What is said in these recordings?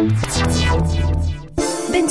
Bent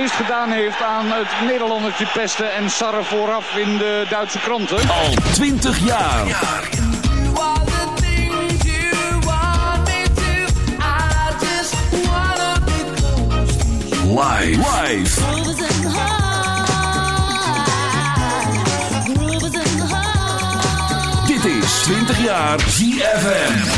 meest gedaan heeft aan het Nederlandertje pesten en sarren vooraf in de Duitse kranten. Al 20 jaar. Dit is 20 jaar ZFM.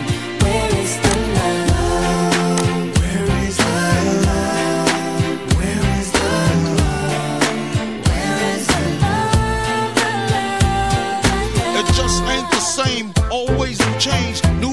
same, always change. New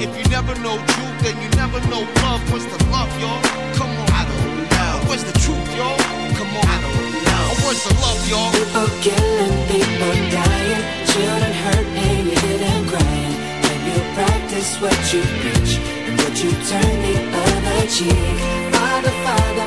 If you never know truth, then you never know love. What's the love, y'all? Come on, I don't know. Where's the truth, y'all? Come on, I don't know. Where's the love, y'all? People killing, people dying, children hurt and you hear crying. When you practice what you preach and what you turn the other cheek. Father, Father,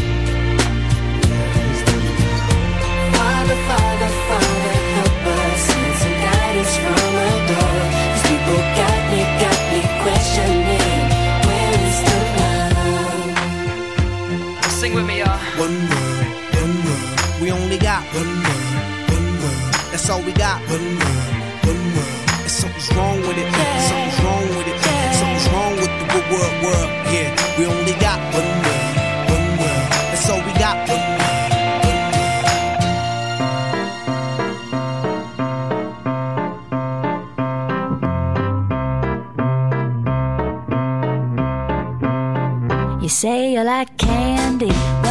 We only got one word,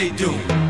they do.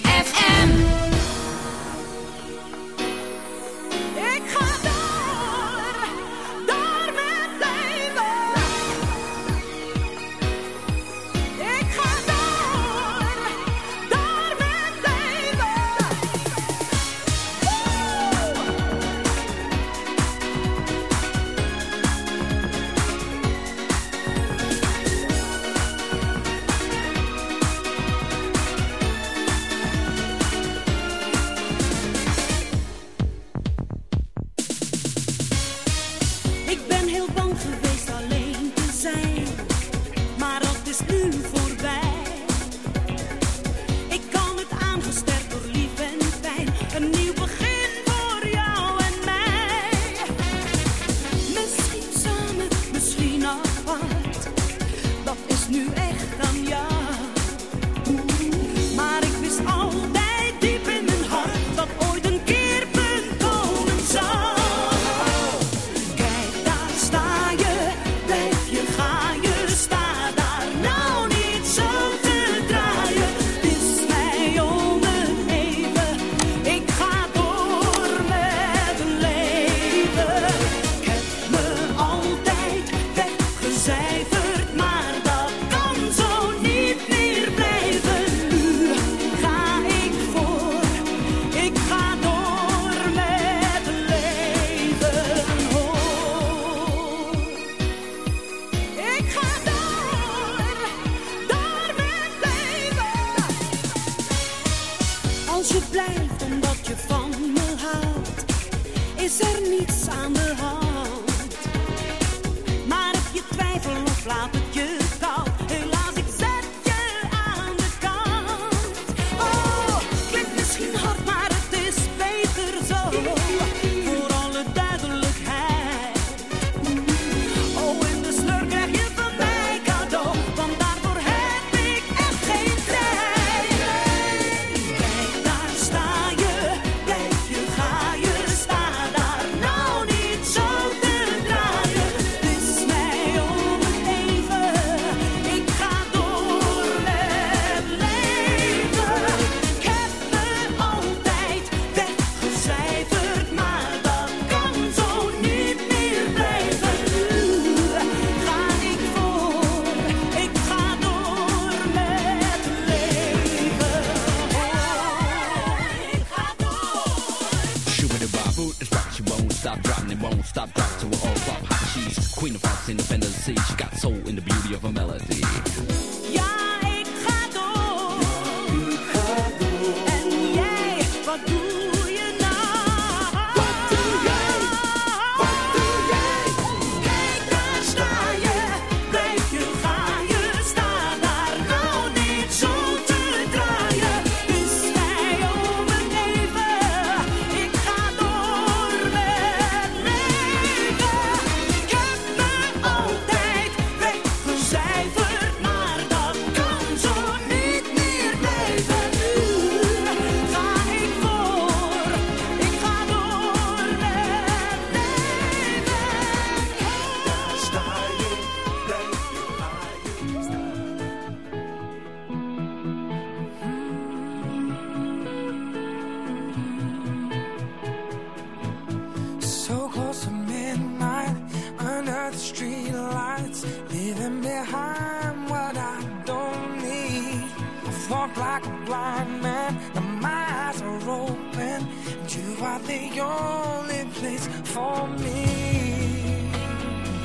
Streetlights street lights, leaving behind what I don't need. I walk like a blind man, and my eyes are open. And you are the only place for me.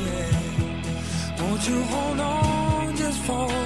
Yeah. Won't you hold on just for?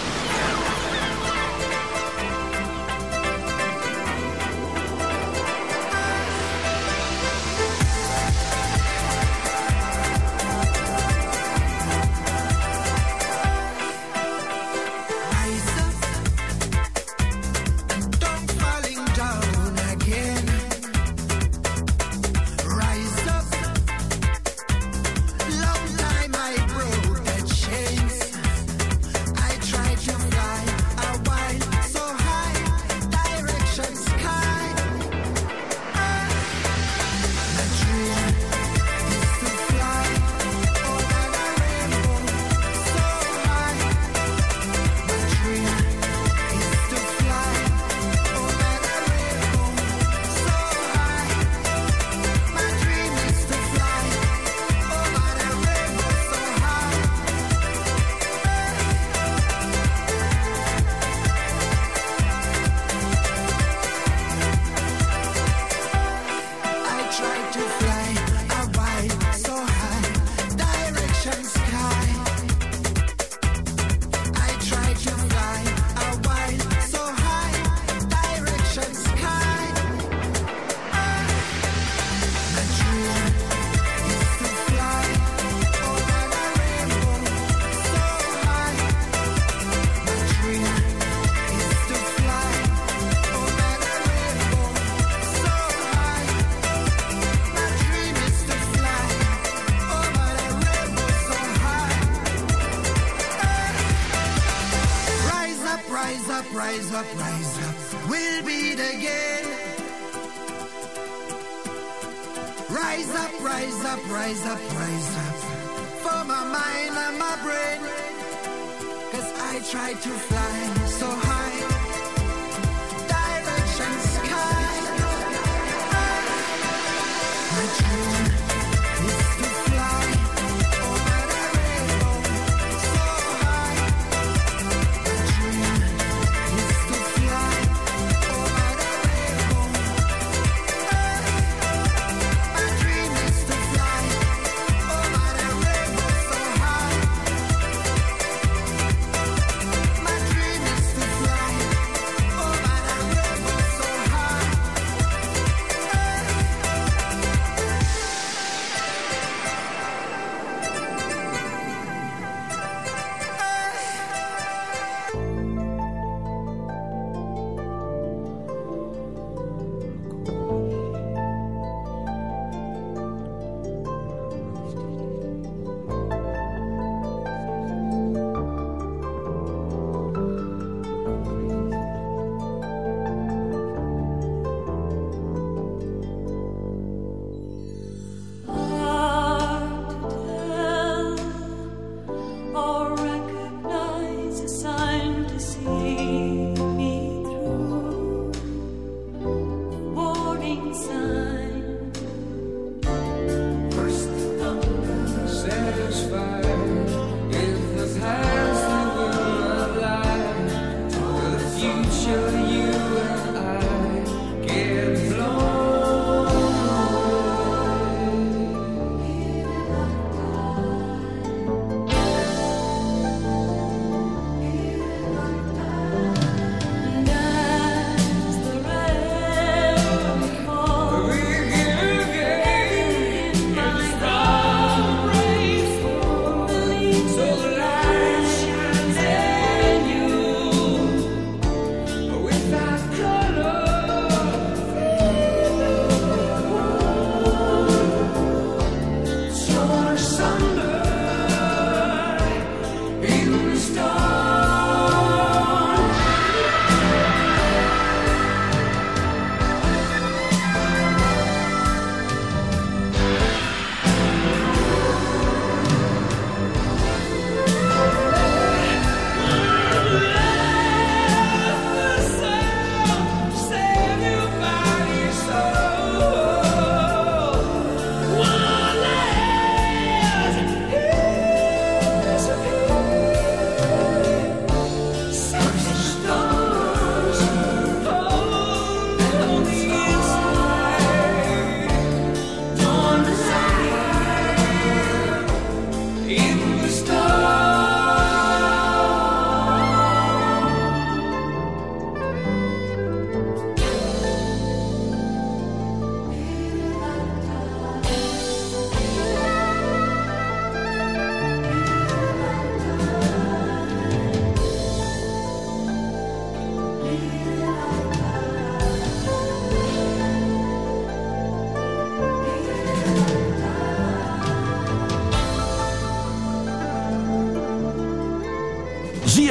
I tried to fly so high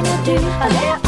cooking to do of their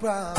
Got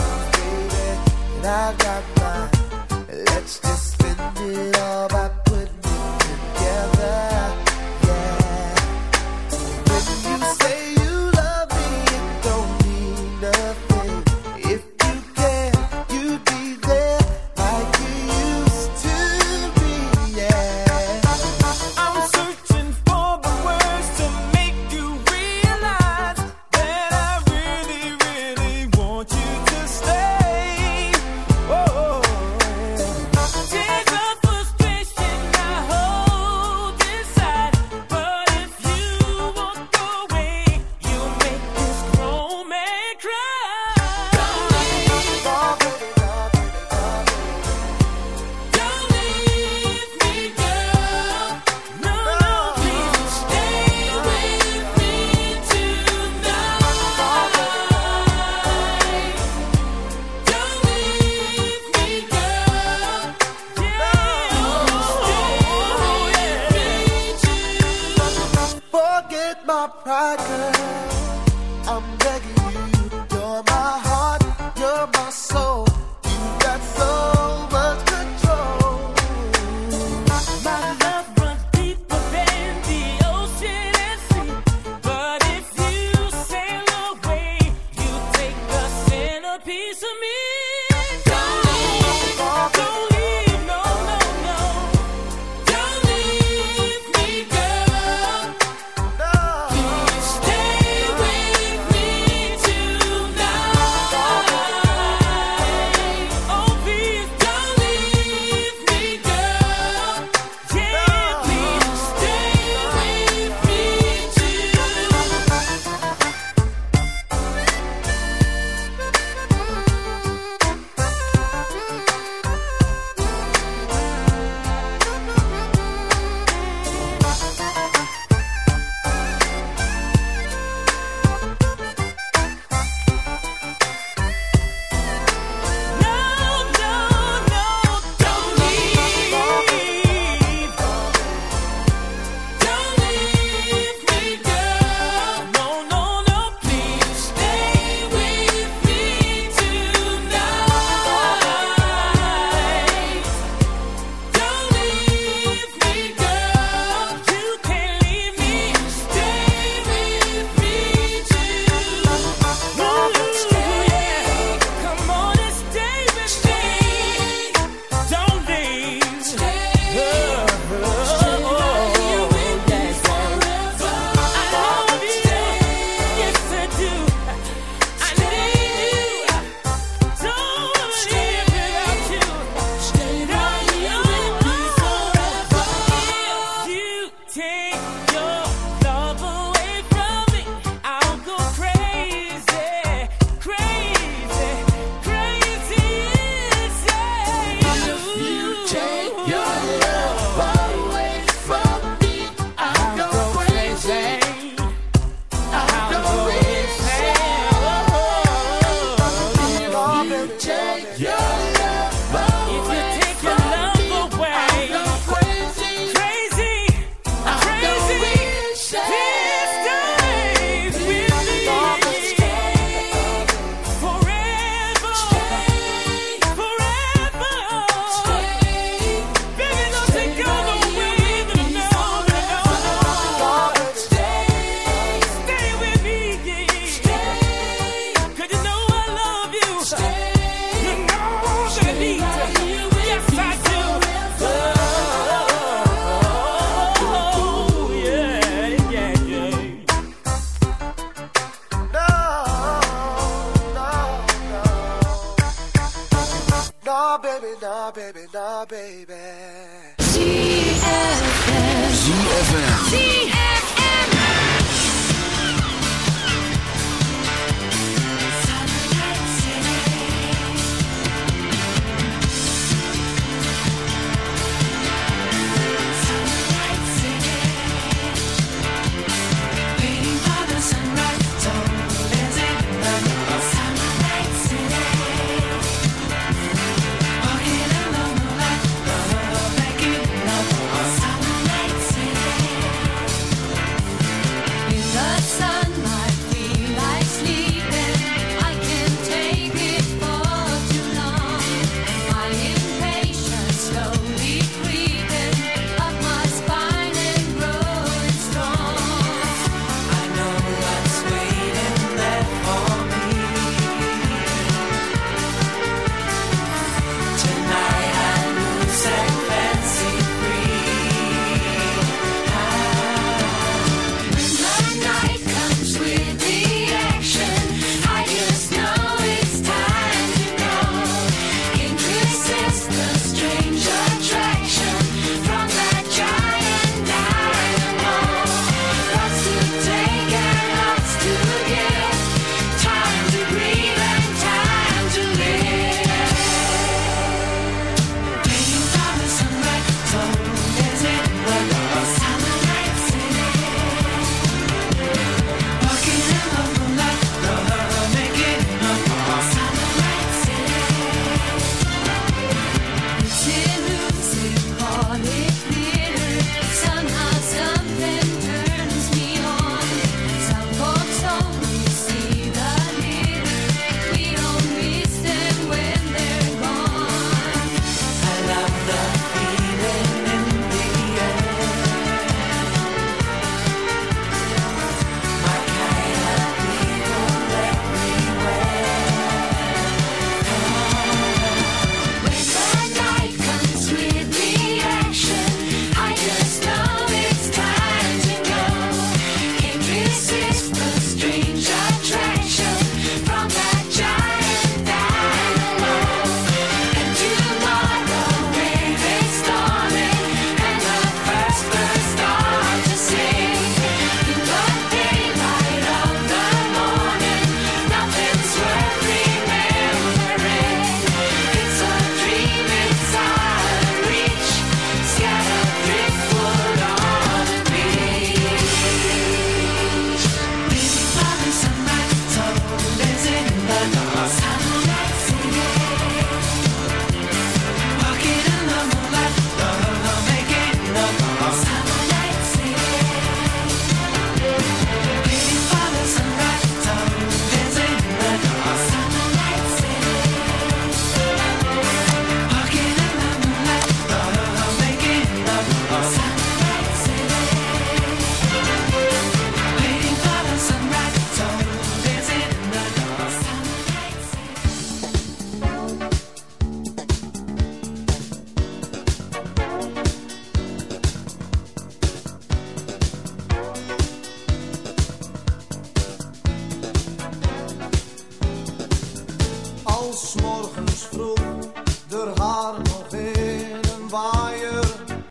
ZFM.